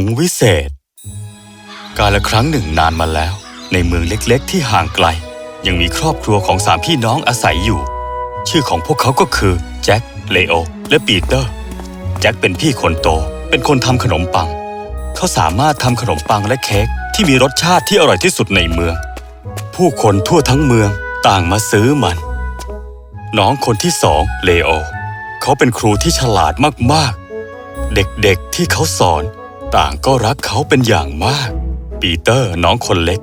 งวิเศษ กาลครั้งหนึ่งนานมาแล้ว ในเมืองเล็กๆ ที่ห่างไกล ยังมีครอบครัวของสามพี่น้องอาศัยอยู่ ชื่อของพวกเขาก็คือแจ็คเลโอ และปีเตอร์ แจ็คเป็นพี่คนโต เป็นคนทำขนมปัง เขาสามารถทำขนมปังและเค้กที่มีรสชาติที่อร่อยที่สุดในเมือง ผู้คนทั่วทั้งเมืองต่างมาซื้อมัน น้องคนที่สองเลโอ เขาเป็นครูที่ฉลาดมากๆ เด็กๆที่เขาสอน ต่างก็รักเขาเป็นอย่างมาก ปีเตอร์น้องคนเล็ก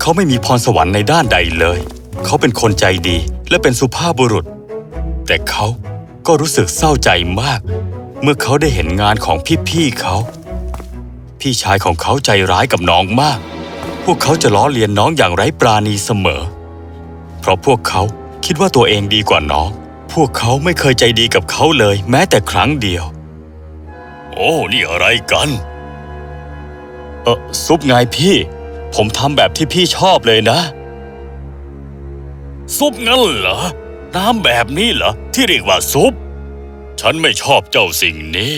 เขาไม่มีพรสวรรค์ในด้านใดเลย เขาเป็นคนใจดีและเป็นสุภาพบุรุษ แต่เขาก็รู้สึกเศร้าใจมาก เมื่อเขาได้เห็นงานของพี่ๆเขา พี่ชายของเขาใจร้ายกับน้องมาก พวกเขาจะล้อเลียนน้องอย่างไร้ปราณีเสมอ เพราะพวกเขาคิดว่าตัวเองดีกว่าน้อง พวกเขาไม่เคยใจดีกับเขาเลย แม้แต่ครั้งเดียว อ้ นี่อะไรกัน เออซุปไงพี่ ผมทำแบบที่พี่ชอบเลยนะ ซุปงั้นเหรอ น้ำแบบนี้เหรอ ที่เรียกว่าซุป ฉันไม่ชอบเจ้าสิ่งนี้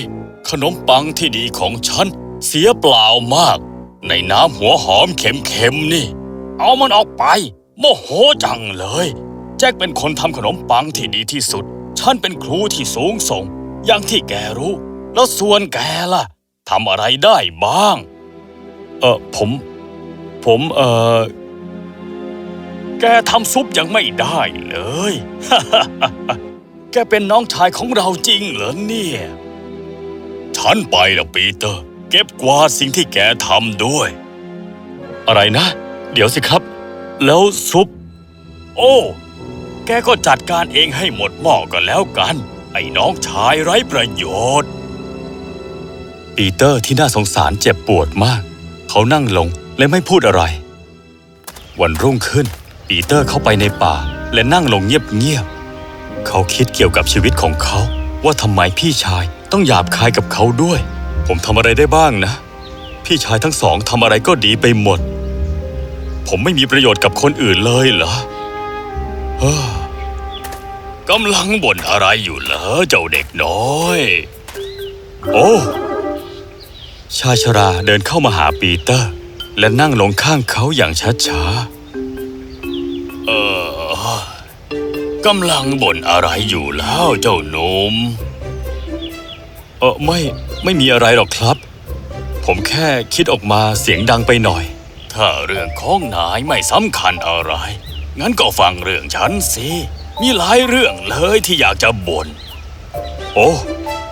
ขนมปังที่ดีของฉัน เสียเปล่ามาก ในน้ำหัวหอมเค็มๆนี่ เอามันออกไป โมโหจังเลย แจ็คเป็นคนทำขนมปังที่ดีที่สุด ฉันเป็นครูที่สูงส่งอย่างที่แกรู้ แล้วส่วนแกล่ะทำอะไรได้บ้าง เออผม ผมเออแกทำซุปยังไม่ได้เลย แกเป็นน้องชายของเราจริงเหรอเนี่ย ฉันไปละปีเตอร์ เก็บกวาดสิ่งที่แกทำด้วย อะไรนะ เดี๋ยวสิครับ แล้วซุป โอ้ แกก็จัดการเองให้หมดหม้อก็แล้วกัน ไอ้น้องชายไร้ประโยชน์ ปีเตอร์ที่น่าสงสารเจ็บปวดมาก เขานั่งลงและไม่พูดอะไร วันรุ่งขึ้น ปีเตอร์เข้าไปในป่าและนั่งลงเงียบๆเขาคิดเกี่ยวกับชีวิตของเขาว่าทำไมพี่ชายต้องหยาบคายกับเขาด้วย ผมทำอะไรได้บ้างนะ พี่ชายทั้งสองทำอะไรก็ดีไปหมด ผมไม่มีประโยชน์กับคนอื่นเลยเหรอเฮ้อกำลังบ่นอะไรอยู่เหรอเจ้าเด็กน้อย โอ้ ชายชราเดินเข้ามาหาปีเตอร์ และนั่งลงข้างเขาอย่างช้าๆ เออกำลังบ่นอะไรอยู่แล้วเจ้าหนุ่มเออไม่ไม่มีอะไรหรอกครับ ผมแค่คิดออกมาเสียงดังไปหน่อย ถ้าเรื่องของนายไม่สำคัญอะไร งั้นก็ฟังเรื่องฉันสิ มีหลายเรื่องเลยที่อยากจะบน่น โอ้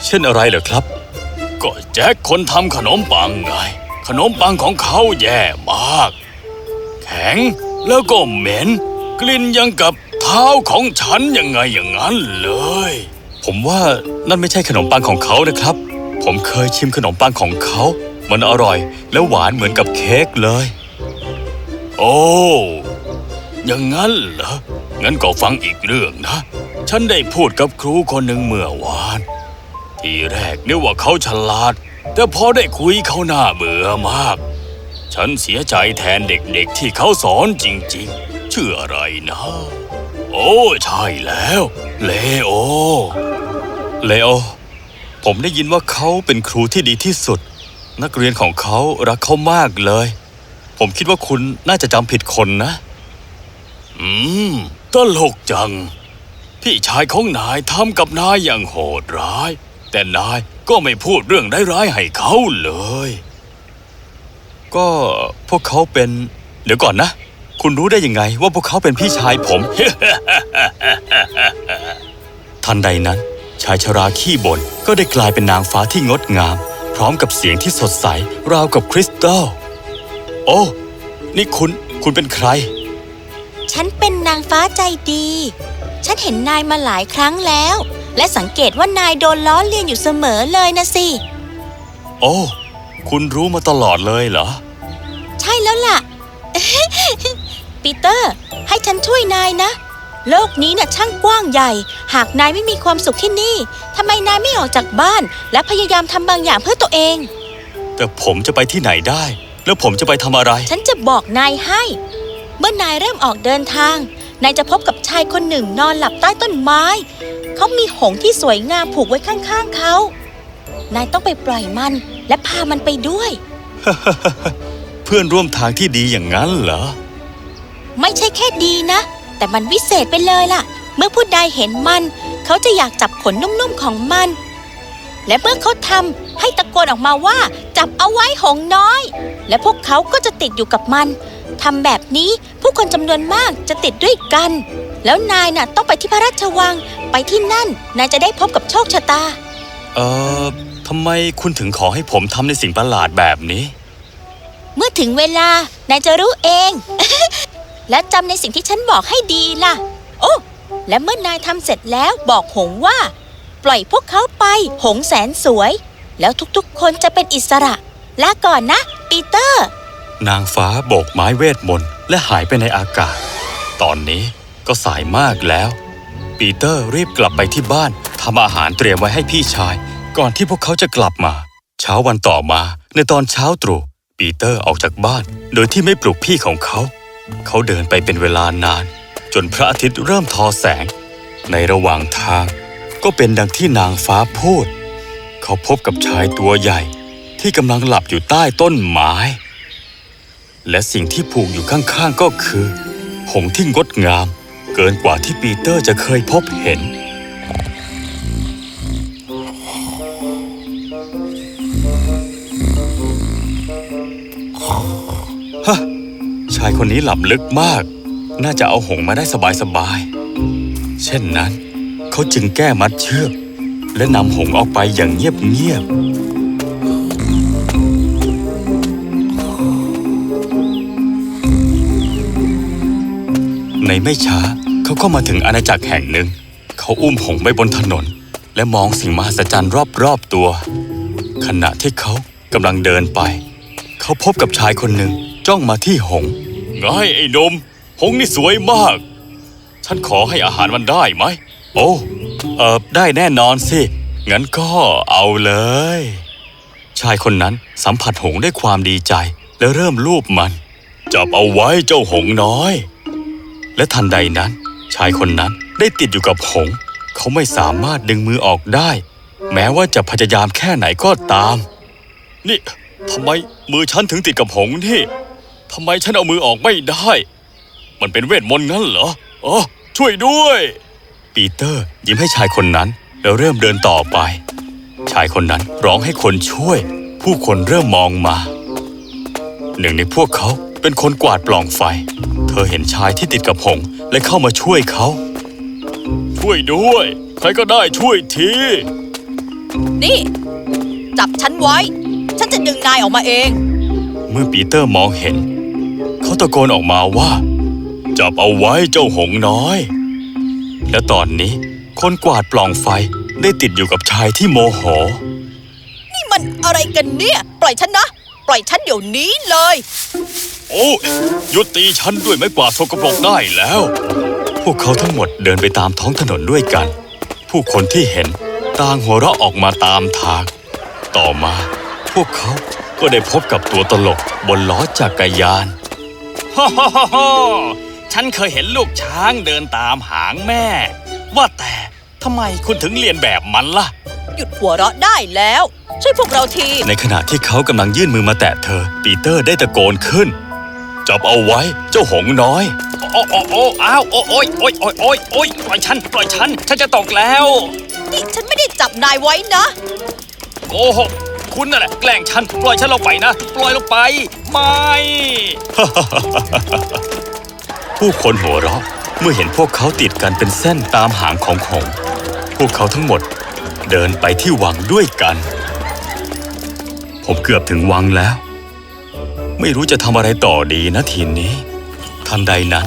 เช่นอะไรเหรอครับ ก็แจ็คคนทำขนมปังไง ขนมปังของเขาแย่มาก แข็งแล้วก็เหม็น กลิ่นยังกับเท้าของฉันยังไงอย่างนั้นเลย ผมว่านั่นไม่ใช่ขนมปังของเขานะครับ ผมเคยชิมขนมปังของเขา มันอร่อย และหวานเหมือนกับเค้กเลย โอ้อย่างนั้นเหรองั้นก็ฟังอีกเรื่องนะ ฉันได้พูดกับครูคนหนึ่งเมื่อวาน ทีแรกนึกว่าเขาฉลาด แต่พอได้คุยเขาหน้าเบื่อมาก ฉันเสียใจแทนเด็กๆที่เขาสอนจริงๆ ชื่ออะไรนะ โอ้ใช่แล้ว เลโอ เลโอ ผมได้ยินว่าเขาเป็นครูที่ดีที่สุด นักเรียนของเขารักเขามากเลย ผมคิดว่าคุณน่าจะจำผิดคนนะ อืม ตลกจัง พี่ชายของนายทำกับนายอย่างโหดร้าย แต่นายก็ไม่พูดเรื่องร้ายๆให้เขาเลย ก็พวกเขาเป็น เดี๋ยวก่อนนะ คุณรู้ได้ยังไงว่าพวกเขาเป็นพี่ชายผม ทันใดนั้น ชายชราขี้บ่นก็ได้กลายเป็นนางฟ้าที่งดงาม พร้อมกับเสียงที่สดใส ราวกับคริสตัล โอ้ นี่คุณ คุณเป็นใคร ฉันเป็นนางฟ้าใจดี ฉันเห็นนายมาหลายครั้งแล้ว และสังเกตว่านายโดนล้อเลียนอยู่เสมอเลยนะสิ โอ้ คุณรู้มาตลอดเลยเหรอ ใช่แล้วล่ะ ปีเตอร์ ให้ฉันช่วยนายนะ โลกนี้น่ะช่างกว้างใหญ่ หากนายไม่มีความสุขที่นี่ทำไมนายไม่ออกจากบ้าน และพยายามทำบางอย่างเพื่อตัวเอง แต่ผมจะไปที่ไหนได้ แล้วผมจะไปทำอะไร ฉันจะบอกนายให้ เมื่อนายเริ่มออกเดินทาง นายจะพบกับชายคนหนึ่งนอนหลับใต้ต้นไม้ เขามีหงส์ที่สวยงามผูกไว้ข้างๆเขา นายต้องไปปล่อยมันและพามันไปด้วย เพื่อนร่วมทางที่ดีอย่างนั้นเหรอ ไม่ใช่แค่ดีนะ แต่มันวิเศษไปเลยล่ะ เมื่อผู้ใดเห็นมัน เขาจะอยากจับขนนุ่มๆของมัน และเมื่อเขาทำให้ตะโกนออกมาว่า จับเอาไว้หงน้อย และพวกเขาก็จะติดอยู่กับมัน ทำแบบนี้ ผู้คนจำนวนมากจะติดด้วยกัน แล้วนายน่ะต้องไปที่พระราชวัง ไปที่นั่น นายจะได้พบกับโชคชะตา เอ่อทำไมคุณถึงขอให้ผมทำในสิ่งประหลาดแบบนี้ เมื่อถึงเวลา นายจะรู้เอง และจำในสิ่งที่ฉันบอกให้ดีล่ะ โอ้ และเมื่อนายทำเสร็จแล้วบอกหงว่า ปล่อยพวกเขาไป หงแสนสวย แล้วทุกๆ คนจะเป็นอิสระ ลาก่อนนะ ปีเตอร์ นางฟ้าโบกไม้เวทมนต์และหายไปในอากาศ ตอนนี้ก็สายมากแล้ว ปีเตอร์รีบกลับไปที่บ้านทำอาหารเตรียมไว้ให้พี่ชาย ก่อนที่พวกเขาจะกลับมา เช้าวันต่อมาในตอนเช้าตรู่ปีเตอร์ออกจากบ้าน โดยที่ไม่ปลุกพี่ของเขา เขาเดินไปเป็นเวลานาน จนพระอาทิตย์เริ่มทอแสง ในระหว่างทาง ก็เป็นดังที่นางฟ้าพูด เขาพบกับชายตัวใหญ่ ที่กำลังหลับอยู่ใต้ต้นไม้ และสิ่งที่ผูกอยู่ข้างๆก็คือ หงที่งดงาม เกินกว่าที่ปีเตอร์จะเคยพบเห็น ฮะ ชายคนนี้หลับลึกมาก น่าจะเอาหงมาได้สบายๆ เช่นนั้น เขาจึงแก้มัดเชือก และนำหงออกไปอย่างเงียบๆ ในไม่ช้า เขาก็มาถึงอาณาจักรแห่งหนึ่ง เขาอุ้มหงส์ไปบนถนน และมองสิ่งมหัศจรรย์รอบๆตัว ขณะที่เขากำลังเดินไป เขาพบกับชายคนหนึ่งจ้องมาที่หงส์ไงไอ้หนม หงส์นี่สวยมาก ฉันขอให้อาหารมันได้ไหม โอ้เออได้แน่นอนสิ งั้นก็เอาเลย ชายคนนั้นสัมผัสหงส์ด้วยความดีใจ และเริ่มลูบมัน จับเอาไว้เจ้าหงส์น้อย และทันใดนั้น ชายคนนั้นได้ติดอยู่กับหงส์เขาไม่สามารถดึงมือออกได้ แม้ว่าจะพยายามแค่ไหนก็ตาม นี่ทำไมมือฉันถึงติดกับหงส์นี่ทำไมฉันเอามือออกไม่ได้ มันเป็นเวทมนต์งั้นเหรออ๋อช่วยด้วย ปีเตอร์ยิ้มให้ชายคนนั้น แล้วเริ่มเดินต่อไป ชายคนนั้นร้องให้คนช่วย ผู้คนเริ่มมองมา หนึ่งในพวกเขา เป็นคนกวาดปล่องไฟ เธอเห็นชายที่ติดกับหงส์และเข้ามาช่วยเขา ช่วยด้วย ใครก็ได้ช่วยที นี่ จับฉันไว้ ฉันจะดึงนายออกมาเอง เมื่อปีเตอร์มองเห็น เขาตะโกนออกมาว่า จับเอาไว้เจ้าหงส์น้อย และตอนนี้คนกวาดปล่องไฟได้ติดอยู่กับชายที่โมโห นี่มันอะไรกันเนี่ย ปล่อยฉันนะ ปล่อยฉันเดี๋ยวนี้เลย โอ้หยุดตีฉันด้วยไม้กวาดสกปรกได้แล้ว พวกเขาทั้งหมดเดินไปตามท้องถนนด้วยกัน ผู้คนที่เห็นต่างหัวเราะออกมาตามทาง ต่อมา พวกเขาก็ได้พบกับตัวตลกบนล้อจักรยานฮ่าฮ่าฮ่าฉันเคยเห็นลูกช้างเดินตามหางแม่ ว่าแต่ทำไมคุณถึงเรียนแบบมันล่ะ หยุดหัวเราะได้แล้ว ช่วยพวกเราที ในขณะที่เขากำลังยื่นมือมาแตะเธอ ปีเตอร์ได้ตะโกนขึ้น จับเอาไว้เจ้าหงส์น้อย โอ้โอ้โอ้อ้าวโอ้โอ้ยโอ้ยโอ้ยโอ้ยโอ้ยปล่อยฉันปล่อยฉันฉันจะตกแล้วนี่ฉันไม่ได้จับนายไว้นะ โกหกคุณนั่นแหละแกล้งฉันปล่อยฉันลงไปนะปล่อยลงไป ไม่ ผู้คนหัวเราะเมื่อเห็นพวกเขาติดกันเป็นเส้นตามหางของหงส์พวกเขาทั้งหมดเดินไปที่วังด้วยกัน ผมเกือบถึงวังแล้ว ไม่รู้จะทำอะไรต่อดีนะทีนี้ ทันใดนั้น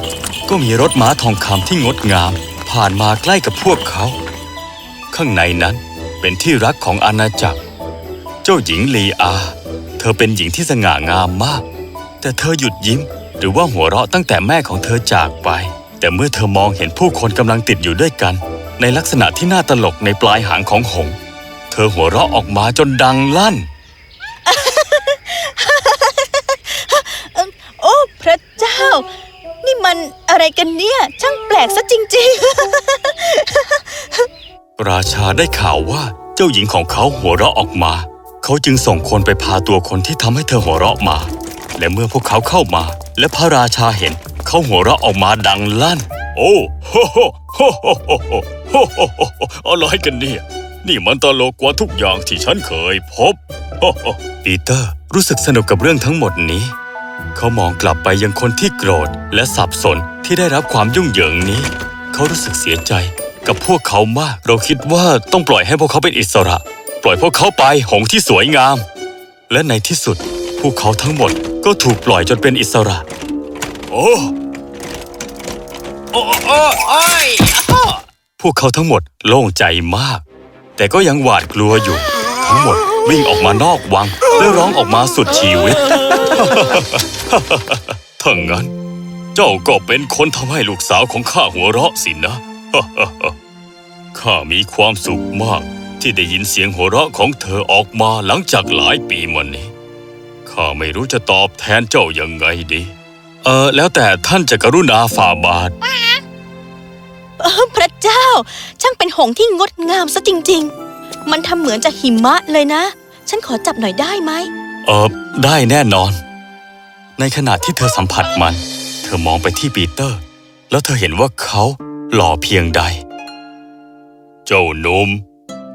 ก็มีรถม้าทองคำที่งดงาม ผ่านมาใกล้กับพวกเขา ข้างในนั้นเป็นที่รักของอาณาจักร เจ้าหญิงลีอา เธอเป็นหญิงที่สง่างามมาก แต่เธอหยุดยิ้มหรือว่าหัวเราะตั้งแต่แม่ของเธอจากไป แต่เมื่อเธอมองเห็นผู้คนกำลังติดอยู่ด้วยกัน ในลักษณะที่น่าตลกในปลายหางของหง เธอหัวเราะออกมาจนดังลั่นาว นี่มันอะไรกันเนี่ย ช่างแปลกซะจริงๆ ราชาได้ข่าวว่าเจ้าหญิงของเขาหัวเราะออกมา เขาจึงส่งคนไปพาตัวคนที่ทำให้เธอหัวเราะมา และเมื่อพวกเขาเข้ามา และพระราชาเห็น เขาหัวเราะออกมาดังลั่น โอ้โฮโฮโฮโฮโฮอะไรกันเนี่ยนี่มันตลกกว่าทุกอย่างที่ฉันเคยพบปีเตอร์รู้สึกสนุกกับเรื่องทั้งหมดนี้ เขามองกลับไปยังคนที่โกรธและสับสนที่ได้รับความยุ่งเหยิงนี้ เขารู้สึกเสียใจกับพวกเขามาก เราคิดว่าต้องปล่อยให้พวกเขาเป็นอิสระ ปล่อยพวกเขาไปหงส์ที่สวยงาม และในที่สุด พวกเขาทั้งหมดก็ถูกปล่อยจนเป็นอิสระ โอ้โอ้โอ้โอ้ยพวกเขาทั้งหมดโล่งใจมาก แต่ก็ยังหวาดกลัวอยู่ ทั้งหมดวิ่งออกมานอกวังและร้องออกมาสุดชีวิต ถ้างั้น เจ้าก็เป็นคนทำให้ลูกสาวของข้าหัวเราะสินะข้ามีความสุขมากที่ได้ยินเสียงหัวเราะของเธอออกมาหลังจากหลายปีมานี้ข้าไม่รู้จะตอบแทนเจ้ายังไงดี เออแล้วแต่ท่านจะกรุณาฝ่าบาทเออพระเจ้า ช่างเป็นหงส์ที่งดงามซะจริง ๆ มันทำเหมือนจากหิมะเลยนะ ฉันขอจับหน่อยได้ไหมเออได้แน่นอน ในขณะที่เธอสัมผัสมัน เธอมองไปที่ปีเตอร์ แล้วเธอเห็นว่าเขาหล่อเพียงใด เจ้าหนุ่ม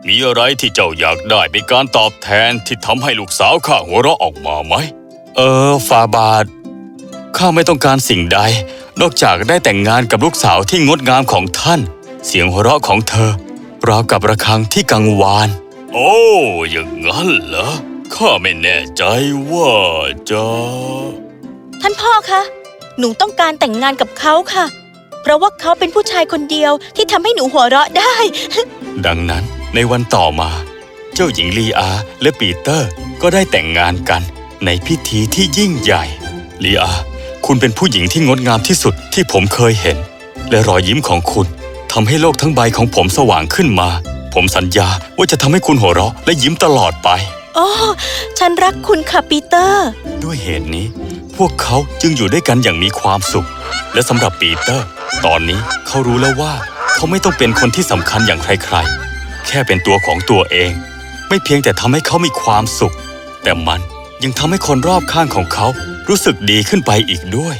มีอะไรที่เจ้าอยากได้เป็นการตอบแทนที่ทำให้ลูกสาวข้าหัวเราะออกมาไหม เออฟาบาทข้าไม่ต้องการสิ่งใด นอกจากได้แต่งงานกับลูกสาวที่งดงามของท่าน เสียงหัวเราะของเธอ ราวกับระฆังที่กังวาน โอ้อย่างนั้นเหรอข้าไม่แน่ใจว่าจะ ท่านพ่อคะ หนูต้องการแต่งงานกับเขาค่ะ เพราะว่าเขาเป็นผู้ชายคนเดียวที่ทำให้หนูหัวเราะได้ ดังนั้นในวันต่อมา เจ้าหญิงลีอาและปีเตอร์ก็ได้แต่งงานกันในพิธีที่ยิ่งใหญ่ลีอาคุณเป็นผู้หญิงที่งดงามที่สุดที่ผมเคยเห็น และรอยยิ้มของคุณทำให้โลกทั้งใบของผมสว่างขึ้นมา ผมสัญญาว่าจะทำให้คุณหัวเราะและยิ้มตลอดไป โอ้ ฉันรักคุณค่ะปีเตอร์ ด้วยเหตุนี้ พวกเขาจึงอยู่ด้วยกันอย่างมีความสุข และสำหรับปีเตอร์ ตอนนี้เขารู้แล้วว่าเขาไม่ต้องเป็นคนที่สำคัญอย่างใครๆ แค่เป็นตัวของตัวเอง ไม่เพียงแต่ทำให้เขามีความสุข แต่มันยังทำให้คนรอบข้างของเขารู้สึกดีขึ้นไปอีกด้วย